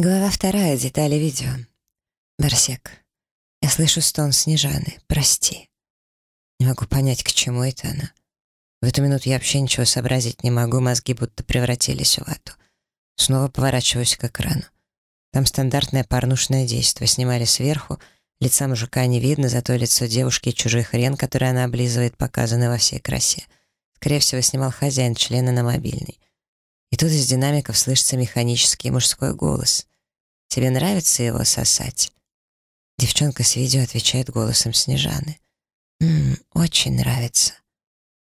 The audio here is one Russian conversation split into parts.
Глава вторая, детали видео. Барсек. Я слышу стон Снежаны. Прости. Не могу понять, к чему это она. В эту минуту я вообще ничего сообразить не могу, мозги будто превратились в вату. Снова поворачиваюсь к экрану. Там стандартное порнушное действие. Снимали сверху, лица мужика не видно, зато лицо девушки и чужой хрен, который она облизывает, показано во всей красе. Скорее всего, снимал хозяин члена на мобильный. И тут из динамиков слышится механический мужской голос. «Тебе нравится его сосать?» Девчонка с видео отвечает голосом Снежаны. «Ммм, очень нравится».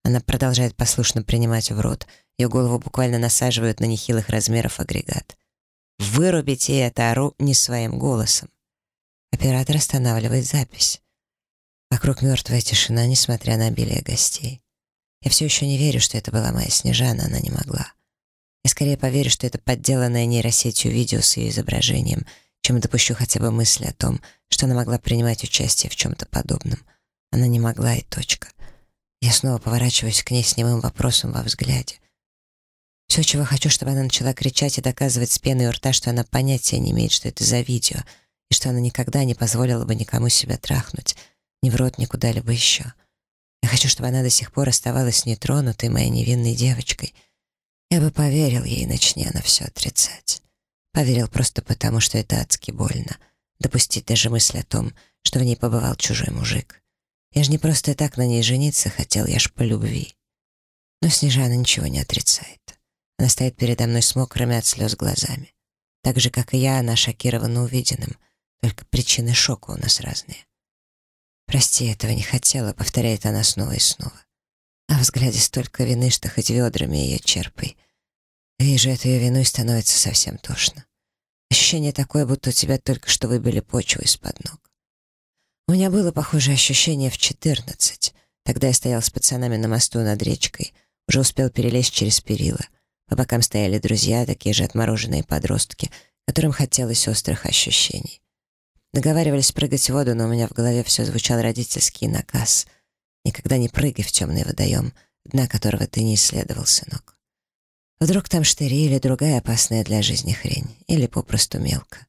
Она продолжает послушно принимать в рот. Ее голову буквально насаживают на нехилых размеров агрегат. «Вырубите это, ору не своим голосом». Оператор останавливает запись. Вокруг мертвая тишина, несмотря на обилие гостей. Я все еще не верю, что это была моя Снежана, она не могла. Я скорее поверю, что это подделанное нейросетью видео с ее изображением, чем допущу хотя бы мысли о том, что она могла принимать участие в чем-то подобном. Она не могла и точка. Я снова поворачиваюсь к ней с немым вопросом во взгляде. Все, чего хочу, чтобы она начала кричать и доказывать с пеной у рта, что она понятия не имеет, что это за видео, и что она никогда не позволила бы никому себя трахнуть, ни в рот, ни куда-либо еще. Я хочу, чтобы она до сих пор оставалась нетронутой моей невинной девочкой — я бы поверил ей, начни она все отрицать. Поверил просто потому, что это адски больно. Допустить даже мысль о том, что в ней побывал чужой мужик. Я же не просто так на ней жениться хотел, я ж по любви. Но Снежана ничего не отрицает. Она стоит передо мной с мокрыми от слез глазами. Так же, как и я, она шокирована увиденным, только причины шока у нас разные. «Прости, этого не хотела», — повторяет она снова и снова. А в взгляде столько вины, что хоть ведрами ее черпай. Вижу эту ее вину и становится совсем тошно. Ощущение такое, будто тебя только что выбили почву из-под ног. У меня было похожее ощущение в четырнадцать. Тогда я стоял с пацанами на мосту над речкой, уже успел перелезть через перила. По бокам стояли друзья, такие же отмороженные подростки, которым хотелось острых ощущений. Договаривались прыгать в воду, но у меня в голове все звучал родительский наказ — Никогда не прыгай в темный водоем, дна которого ты не исследовал, сынок. Вдруг там штыри или другая опасная для жизни хрень, или попросту мелко.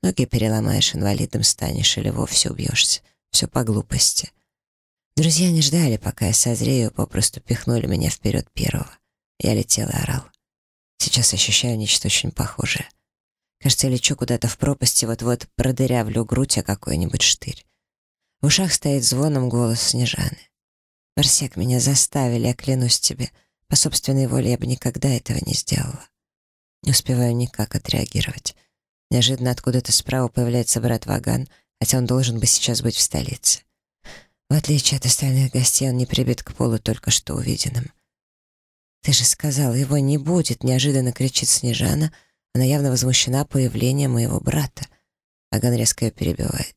Ноги переломаешь, инвалидом станешь или вовсе убьешься. Все по глупости. Друзья не ждали, пока я созрею, попросту пихнули меня вперед первого. Я летел и орал. Сейчас ощущаю нечто очень похожее. Кажется, я лечу куда-то в пропасти, вот-вот продырявлю грудь о какой-нибудь штырь. В ушах стоит звоном голос Снежаны. Барсек, меня заставили, я клянусь тебе. По собственной воле я бы никогда этого не сделала. Не успеваю никак отреагировать. Неожиданно откуда-то справа появляется брат Ваган, хотя он должен бы сейчас быть в столице. В отличие от остальных гостей, он не прибит к полу только что увиденным. «Ты же сказал, его не будет!» — неожиданно кричит Снежана. Она явно возмущена появлением моего брата. Ваган резко ее перебивает.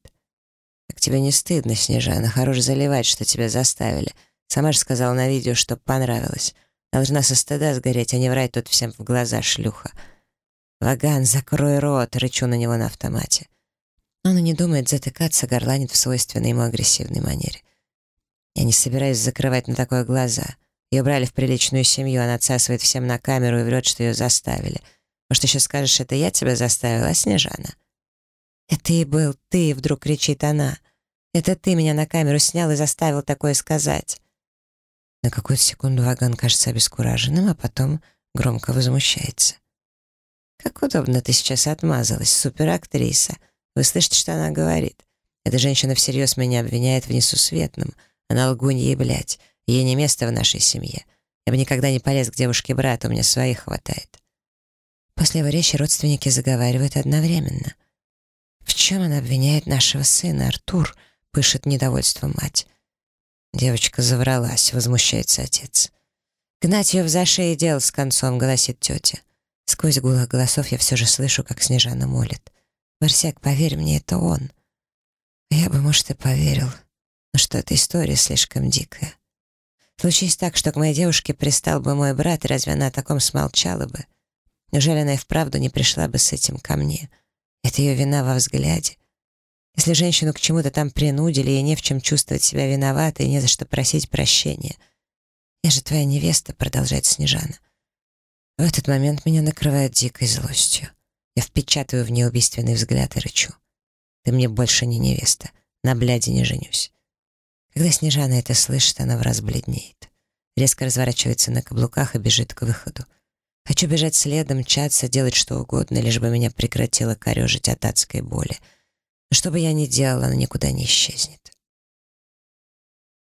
«Как тебе не стыдно, Снежана? Хорош заливать, что тебя заставили. Сама же сказала на видео, что понравилось. Должна со стыда сгореть, а не врать тут всем в глаза, шлюха. «Ваган, закрой рот!» — рычу на него на автомате. Он и не думает затыкаться, горланит в свойственной ему агрессивной манере. Я не собираюсь закрывать на такое глаза. Ее брали в приличную семью, она отсасывает всем на камеру и врет, что ее заставили. Может, еще скажешь, это я тебя заставила, а Снежана? «Это и был ты!» — вдруг кричит она. «Это ты меня на камеру снял и заставил такое сказать!» На какую-то секунду Ваган кажется обескураженным, а потом громко возмущается. «Как удобно ты сейчас отмазалась, суперактриса. Вы слышите, что она говорит? Эта женщина всерьез меня обвиняет в несусветном. Она лгунья и блядь. Ей не место в нашей семье. Я бы никогда не полез к девушке брата, у меня своих хватает». После его речи родственники заговаривают одновременно — «В чем она обвиняет нашего сына, Артур?» — пышет недовольством мать. Девочка завралась, возмущается отец. «Гнать ее в зашей дел с концом», — голосит тетя. Сквозь гулах голосов я все же слышу, как Снежана молит. «Барсяк, поверь мне, это он». Я бы, может, и поверил, но что эта история слишком дикая. Случись так, что к моей девушке пристал бы мой брат, разве она о таком смолчала бы? Неужели она и вправду не пришла бы с этим ко мне?» Это ее вина во взгляде. Если женщину к чему-то там принудили, ей не в чем чувствовать себя виноватой и не за что просить прощения. «Я же твоя невеста», — продолжает Снежана. В этот момент меня накрывает дикой злостью. Я впечатываю в нее убийственный взгляд и рычу. Ты мне больше не невеста. На бляде не женюсь. Когда Снежана это слышит, она в раз бледнеет. Резко разворачивается на каблуках и бежит к выходу. Хочу бежать следом, мчаться, делать что угодно, лишь бы меня прекратило корежить от адской боли. Что бы я ни делала, она никуда не исчезнет.